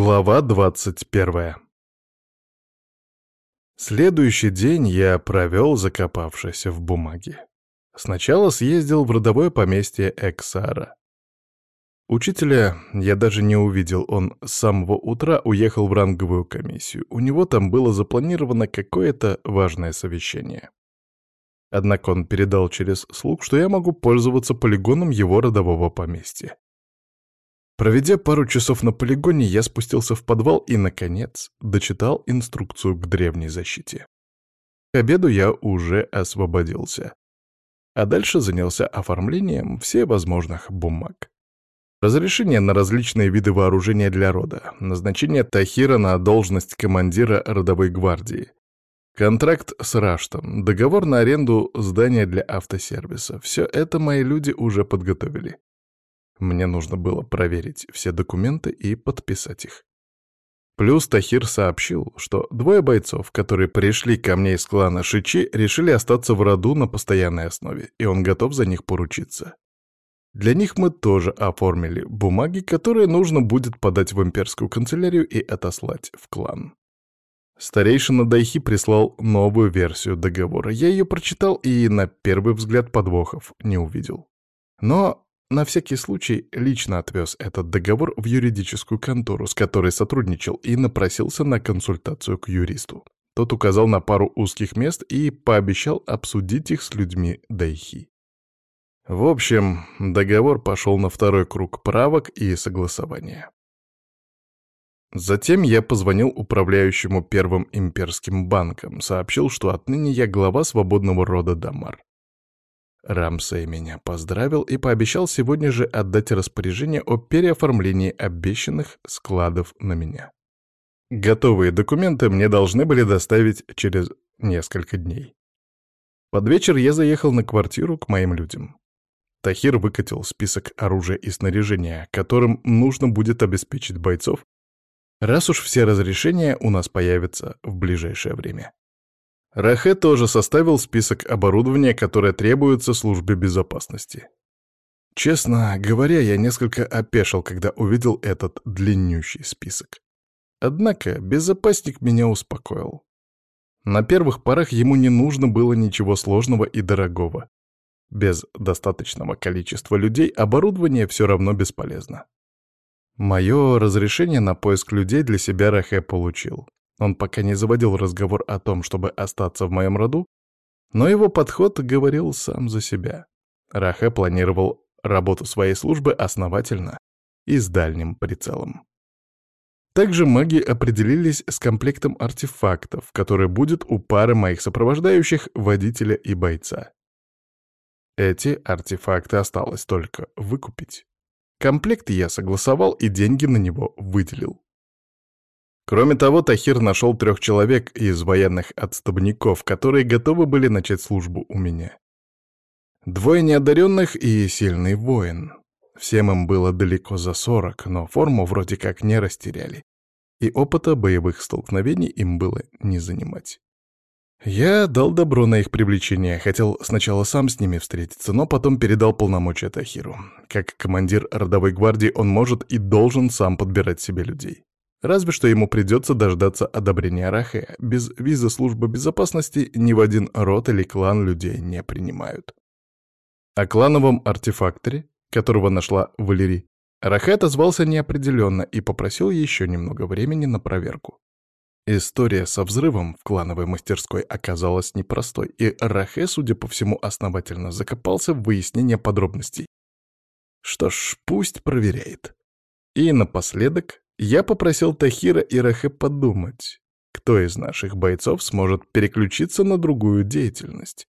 Глава двадцать первая Следующий день я провел, закопавшись в бумаге. Сначала съездил в родовое поместье Эксара. Учителя я даже не увидел, он с самого утра уехал в ранговую комиссию. У него там было запланировано какое-то важное совещание. Однако он передал через слуг, что я могу пользоваться полигоном его родового поместья. Проведя пару часов на полигоне, я спустился в подвал и, наконец, дочитал инструкцию к древней защите. К обеду я уже освободился. А дальше занялся оформлением всевозможных бумаг. Разрешение на различные виды вооружения для рода, назначение Тахира на должность командира родовой гвардии, контракт с Раштом, договор на аренду здания для автосервиса — все это мои люди уже подготовили. Мне нужно было проверить все документы и подписать их. Плюс Тахир сообщил, что двое бойцов, которые пришли ко мне из клана Шичи, решили остаться в роду на постоянной основе, и он готов за них поручиться. Для них мы тоже оформили бумаги, которые нужно будет подать в имперскую канцелярию и отослать в клан. Старейшина Дайхи прислал новую версию договора. Я ее прочитал и на первый взгляд подвохов не увидел. Но на всякий случай лично отвез этот договор в юридическую контору, с которой сотрудничал, и напросился на консультацию к юристу. Тот указал на пару узких мест и пообещал обсудить их с людьми Дайхи. В общем, договор пошел на второй круг правок и согласования. Затем я позвонил управляющему Первым имперским банком, сообщил, что отныне я глава свободного рода Дамар. Рамсей меня поздравил и пообещал сегодня же отдать распоряжение о переоформлении обещанных складов на меня. Готовые документы мне должны были доставить через несколько дней. Под вечер я заехал на квартиру к моим людям. Тахир выкатил список оружия и снаряжения, которым нужно будет обеспечить бойцов, раз уж все разрешения у нас появятся в ближайшее время. Рахе тоже составил список оборудования, которое требуется службе безопасности. Честно говоря, я несколько опешил, когда увидел этот длиннющий список. Однако безопасник меня успокоил. На первых порах ему не нужно было ничего сложного и дорогого. Без достаточного количества людей оборудование все равно бесполезно. Мое разрешение на поиск людей для себя Рахе получил. Он пока не заводил разговор о том, чтобы остаться в моем роду, но его подход говорил сам за себя. Рахе планировал работу своей службы основательно и с дальним прицелом. Также маги определились с комплектом артефактов, который будет у пары моих сопровождающих, водителя и бойца. Эти артефакты осталось только выкупить. Комплект я согласовал и деньги на него выделил. Кроме того, Тахир нашел трех человек из военных отставников, которые готовы были начать службу у меня. Двое неодаренных и сильный воин. Всем им было далеко за сорок, но форму вроде как не растеряли. И опыта боевых столкновений им было не занимать. Я дал добро на их привлечение, хотел сначала сам с ними встретиться, но потом передал полномочия Тахиру. Как командир родовой гвардии он может и должен сам подбирать себе людей. Разве что ему придется дождаться одобрения Рахе. Без визы службы безопасности ни в один род или клан людей не принимают. О клановом артефакторе, которого нашла Валерий, Рахе отозвался неопределенно и попросил еще немного времени на проверку. История со взрывом в клановой мастерской оказалась непростой, и Рахе, судя по всему, основательно закопался в выяснение подробностей. Что ж, пусть проверяет. И напоследок я попросил Тахира и Рахе подумать, кто из наших бойцов сможет переключиться на другую деятельность.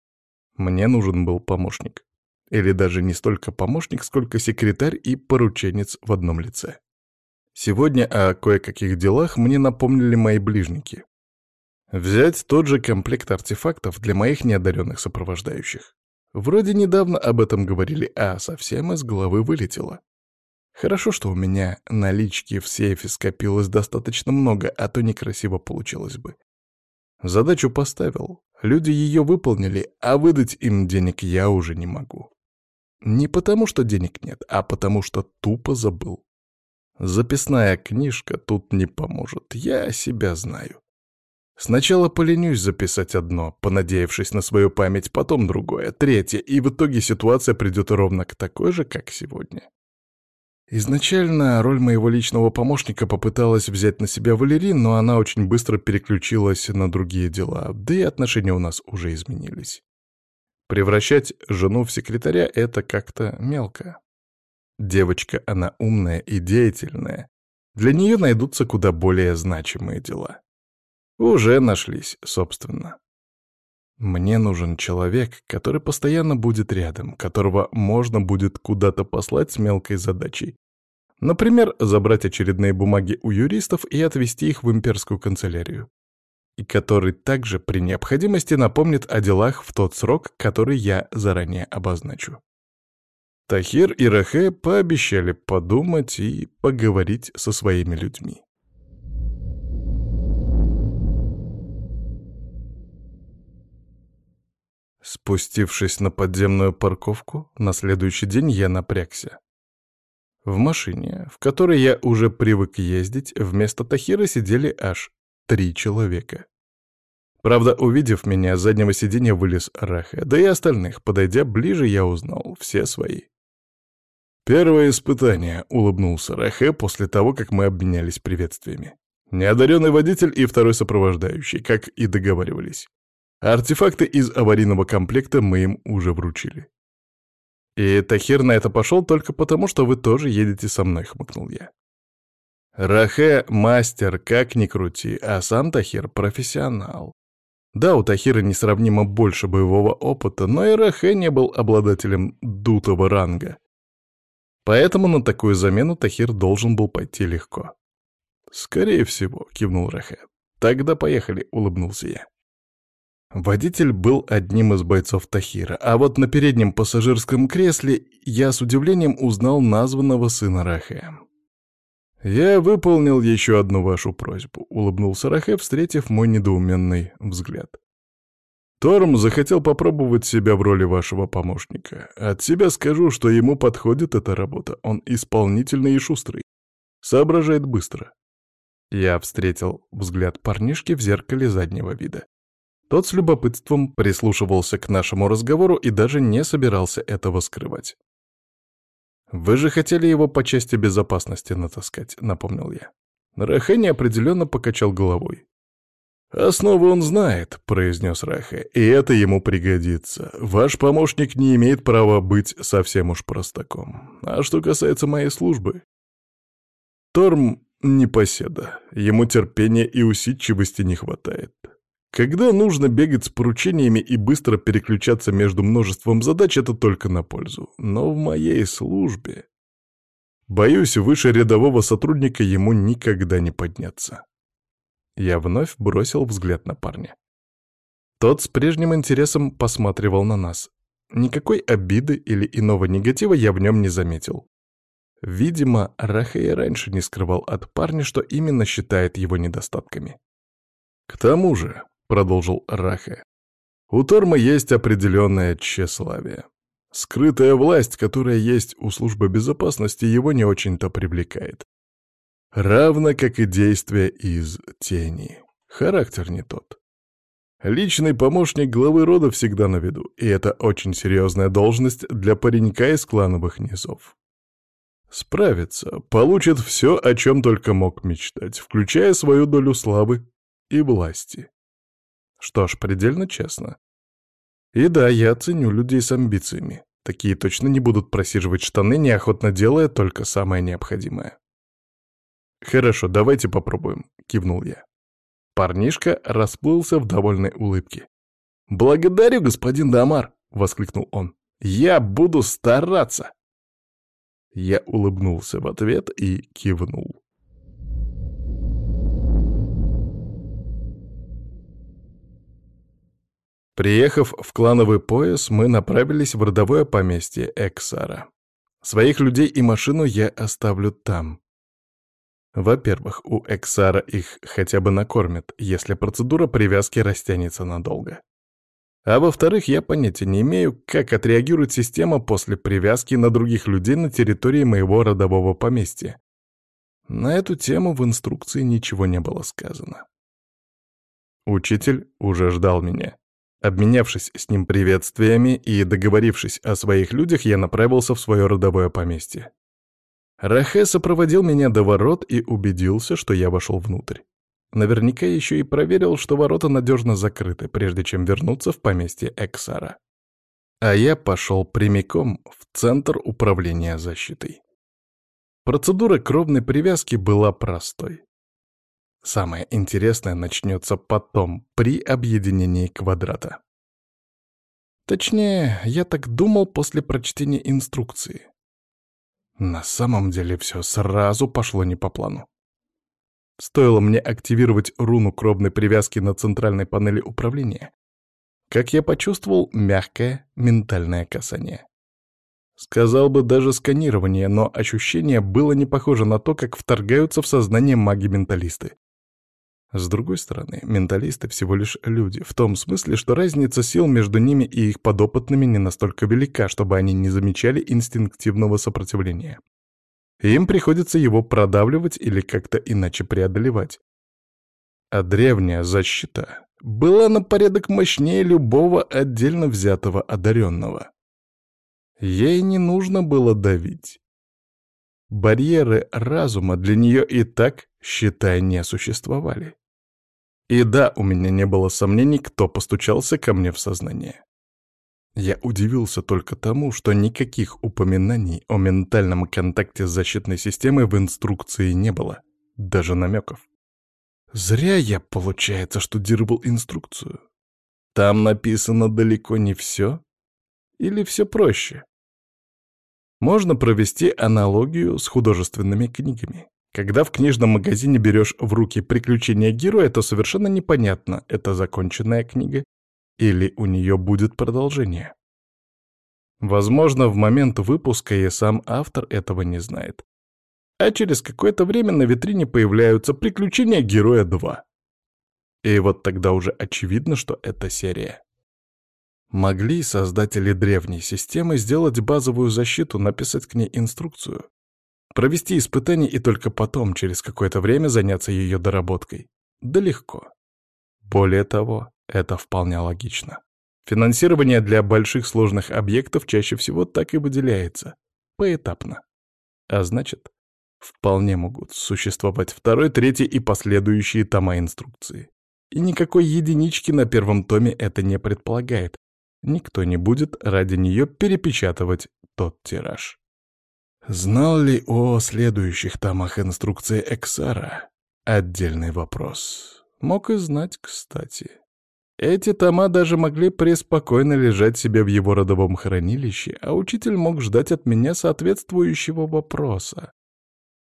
Мне нужен был помощник. Или даже не столько помощник, сколько секретарь и порученец в одном лице. Сегодня о кое-каких делах мне напомнили мои ближники. Взять тот же комплект артефактов для моих неодаренных сопровождающих. Вроде недавно об этом говорили, а совсем из головы вылетело. Хорошо, что у меня налички в сейфе скопилось достаточно много, а то некрасиво получилось бы. Задачу поставил, люди ее выполнили, а выдать им денег я уже не могу. Не потому, что денег нет, а потому, что тупо забыл. Записная книжка тут не поможет, я себя знаю. Сначала поленюсь записать одно, понадеявшись на свою память, потом другое, третье, и в итоге ситуация придет ровно к такой же, как сегодня. Изначально роль моего личного помощника попыталась взять на себя Валерин, но она очень быстро переключилась на другие дела, да и отношения у нас уже изменились. Превращать жену в секретаря — это как-то мелко. Девочка, она умная и деятельная. Для нее найдутся куда более значимые дела. Уже нашлись, собственно. Мне нужен человек, который постоянно будет рядом, которого можно будет куда-то послать с мелкой задачей. Например, забрать очередные бумаги у юристов и отвезти их в имперскую канцелярию. И который также при необходимости напомнит о делах в тот срок, который я заранее обозначу. Тахир и Рахе пообещали подумать и поговорить со своими людьми. Спустившись на подземную парковку, на следующий день я напрягся. В машине, в которой я уже привык ездить, вместо Тахира сидели аж три человека. Правда, увидев меня, с заднего сиденья вылез Раха, да и остальных, подойдя ближе, я узнал, все свои. «Первое испытание», — улыбнулся Рахе после того, как мы обменялись приветствиями. «Неодаренный водитель и второй сопровождающий, как и договаривались. Артефакты из аварийного комплекта мы им уже вручили. «И Тахир на это пошел только потому, что вы тоже едете со мной», — хмыкнул я. Рахе — мастер, как ни крути, а сам Тахир — профессионал. Да, у Тахира несравнимо больше боевого опыта, но и Рахе не был обладателем дутого ранга. Поэтому на такую замену Тахир должен был пойти легко. «Скорее всего», — кивнул Рахе. «Тогда поехали», — улыбнулся я. Водитель был одним из бойцов Тахира, а вот на переднем пассажирском кресле я с удивлением узнал названного сына Рахе. «Я выполнил еще одну вашу просьбу», — улыбнулся Рахе, встретив мой недоуменный взгляд. «Торм захотел попробовать себя в роли вашего помощника. От себя скажу, что ему подходит эта работа. Он исполнительный и шустрый. Соображает быстро». Я встретил взгляд парнишки в зеркале заднего вида. Тот с любопытством прислушивался к нашему разговору и даже не собирался этого скрывать. «Вы же хотели его по части безопасности натаскать», — напомнил я. Рахе неопределенно покачал головой. «Основы он знает», — произнес Рахе, — «и это ему пригодится. Ваш помощник не имеет права быть совсем уж простаком. А что касается моей службы...» Торм — непоседа, ему терпения и усидчивости не хватает. Когда нужно бегать с поручениями и быстро переключаться между множеством задач, это только на пользу. Но в моей службе... Боюсь, выше рядового сотрудника ему никогда не подняться. Я вновь бросил взгляд на парня. Тот с прежним интересом посматривал на нас. Никакой обиды или иного негатива я в нем не заметил. Видимо, Рахей раньше не скрывал от парня, что именно считает его недостатками. К тому же, — продолжил Раха. «У Торма есть определенное тщеславие. Скрытая власть, которая есть у службы безопасности, его не очень-то привлекает. Равно как и действия из тени. Характер не тот. Личный помощник главы рода всегда на виду, и это очень серьезная должность для паренька из клановых низов. Справится, получит все, о чем только мог мечтать, включая свою долю славы и власти. Что ж, предельно честно. И да, я ценю людей с амбициями. Такие точно не будут просиживать штаны, неохотно делая только самое необходимое. «Хорошо, давайте попробуем», — кивнул я. Парнишка расплылся в довольной улыбке. «Благодарю, господин Дамар!» — воскликнул он. «Я буду стараться!» Я улыбнулся в ответ и кивнул. Приехав в клановый пояс, мы направились в родовое поместье Эксара. Своих людей и машину я оставлю там. Во-первых, у Эксара их хотя бы накормят, если процедура привязки растянется надолго. А во-вторых, я понятия не имею, как отреагирует система после привязки на других людей на территории моего родового поместья. На эту тему в инструкции ничего не было сказано. Учитель уже ждал меня. Обменявшись с ним приветствиями и договорившись о своих людях, я направился в свое родовое поместье. Рахе сопроводил меня до ворот и убедился, что я вошел внутрь. Наверняка еще и проверил, что ворота надежно закрыты, прежде чем вернуться в поместье Эксара. А я пошел прямиком в Центр управления защитой. Процедура кровной привязки была простой. Самое интересное начнется потом, при объединении квадрата. Точнее, я так думал после прочтения инструкции. На самом деле все сразу пошло не по плану. Стоило мне активировать руну кровной привязки на центральной панели управления, как я почувствовал мягкое ментальное касание. Сказал бы даже сканирование, но ощущение было не похоже на то, как вторгаются в сознание маги-менталисты. С другой стороны, менталисты всего лишь люди, в том смысле, что разница сил между ними и их подопытными не настолько велика, чтобы они не замечали инстинктивного сопротивления. Им приходится его продавливать или как-то иначе преодолевать. А древняя защита была на порядок мощнее любого отдельно взятого одаренного. Ей не нужно было давить. Барьеры разума для нее и так, считай, не существовали. И да, у меня не было сомнений, кто постучался ко мне в сознание. Я удивился только тому, что никаких упоминаний о ментальном контакте с защитной системой в инструкции не было, даже намеков. Зря я, получается, штудировал инструкцию. Там написано далеко не все, или все проще? Можно провести аналогию с художественными книгами. Когда в книжном магазине берешь в руки «Приключения героя», то совершенно непонятно, это законченная книга или у нее будет продолжение. Возможно, в момент выпуска и сам автор этого не знает. А через какое-то время на витрине появляются «Приключения героя 2». И вот тогда уже очевидно, что это серия. Могли создатели древней системы сделать базовую защиту, написать к ней инструкцию, провести испытания и только потом, через какое-то время, заняться ее доработкой. Да легко. Более того, это вполне логично. Финансирование для больших сложных объектов чаще всего так и выделяется. Поэтапно. А значит, вполне могут существовать второй, третий и последующие тома инструкции. И никакой единички на первом томе это не предполагает. Никто не будет ради нее перепечатывать тот тираж. Знал ли о следующих томах инструкции Эксара? Отдельный вопрос. Мог и знать, кстати. Эти тома даже могли преспокойно лежать себе в его родовом хранилище, а учитель мог ждать от меня соответствующего вопроса.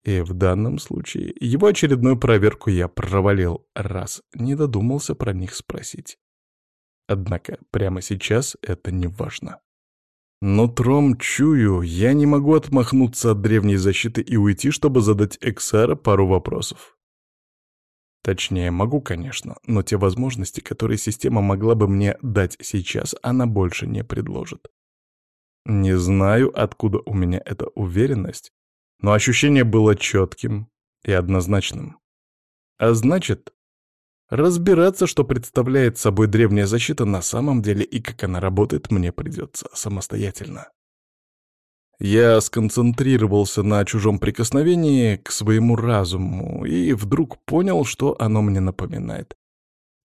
И в данном случае его очередную проверку я провалил, раз не додумался про них спросить. Однако прямо сейчас это не важно. Но тром чую, я не могу отмахнуться от древней защиты и уйти, чтобы задать Эксара пару вопросов. Точнее, могу, конечно, но те возможности, которые система могла бы мне дать сейчас, она больше не предложит. Не знаю, откуда у меня эта уверенность, но ощущение было четким и однозначным. А значит, Разбираться, что представляет собой древняя защита на самом деле и как она работает, мне придется самостоятельно. Я сконцентрировался на чужом прикосновении к своему разуму и вдруг понял, что оно мне напоминает.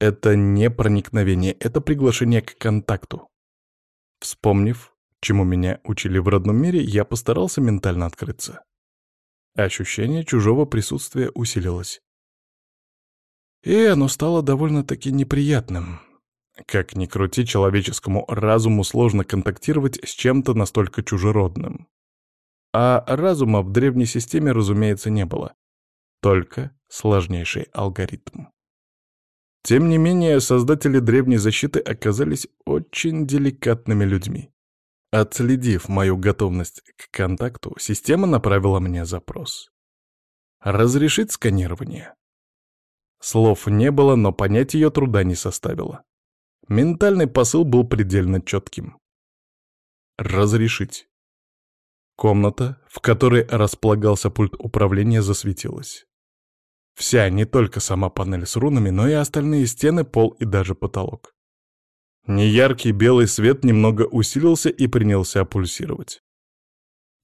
Это не проникновение, это приглашение к контакту. Вспомнив, чему меня учили в родном мире, я постарался ментально открыться. Ощущение чужого присутствия усилилось. И оно стало довольно-таки неприятным. Как ни крути, человеческому разуму сложно контактировать с чем-то настолько чужеродным. А разума в древней системе, разумеется, не было. Только сложнейший алгоритм. Тем не менее, создатели древней защиты оказались очень деликатными людьми. Отследив мою готовность к контакту, система направила мне запрос. Разрешить сканирование. Слов не было, но понять ее труда не составило. Ментальный посыл был предельно четким. Разрешить. Комната, в которой располагался пульт управления, засветилась. Вся, не только сама панель с рунами, но и остальные стены, пол и даже потолок. Неяркий белый свет немного усилился и принялся пульсировать.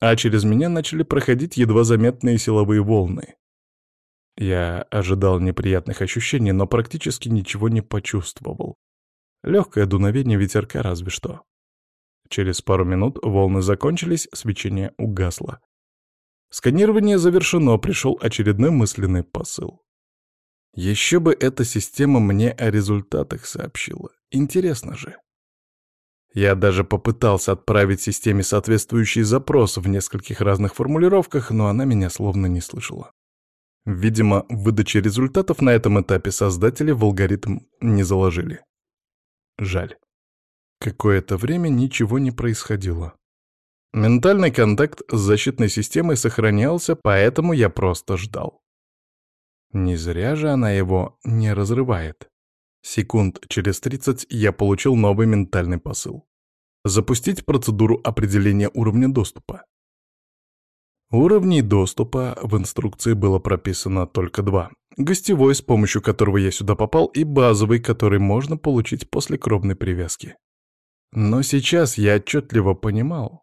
А через меня начали проходить едва заметные силовые волны. Я ожидал неприятных ощущений, но практически ничего не почувствовал. Легкое дуновение ветерка разве что. Через пару минут волны закончились, свечение угасло. Сканирование завершено, пришел очередной мысленный посыл. Еще бы эта система мне о результатах сообщила. Интересно же. Я даже попытался отправить системе соответствующий запрос в нескольких разных формулировках, но она меня словно не слышала. Видимо, в выдаче результатов на этом этапе создатели в алгоритм не заложили. Жаль. Какое-то время ничего не происходило. Ментальный контакт с защитной системой сохранялся, поэтому я просто ждал. Не зря же она его не разрывает. Секунд через 30 я получил новый ментальный посыл. Запустить процедуру определения уровня доступа. Уровней доступа в инструкции было прописано только два. Гостевой, с помощью которого я сюда попал, и базовый, который можно получить после кровной привязки. Но сейчас я отчетливо понимал,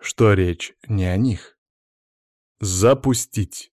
что речь не о них. Запустить.